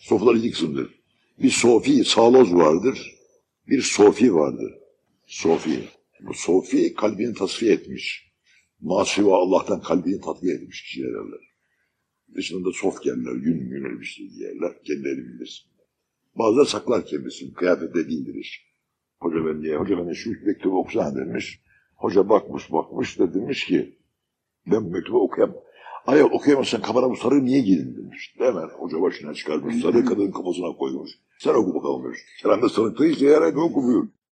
Sofralar iki. Bir sofi, saloz vardır. Bir sofi vardır. Sofi. Bu sofi kalbini tasfiye etmiş. Masiva Allah'tan kalbini tatbiye etmiş kişiler derler. Dışında sof gelirler, yün yün elbise giyerler, kendileri bilirsin. Bazıları saklar kendisini, kıyafette değildir iş. Hoca ben diye, hoca ben şu mektubu okusana demiş. Hoca bakmış bakmış da demiş ki, ben bu mektubu okuyamam. Ay okuyamazsan kafana bu sarığı niye giydin demiş. Hemen hoca başına çıkarmış, sarığı kadının kafasına koymuş. Sen oku bakalım demiş. Kerem de sarıklı işte herhalde okumuyor.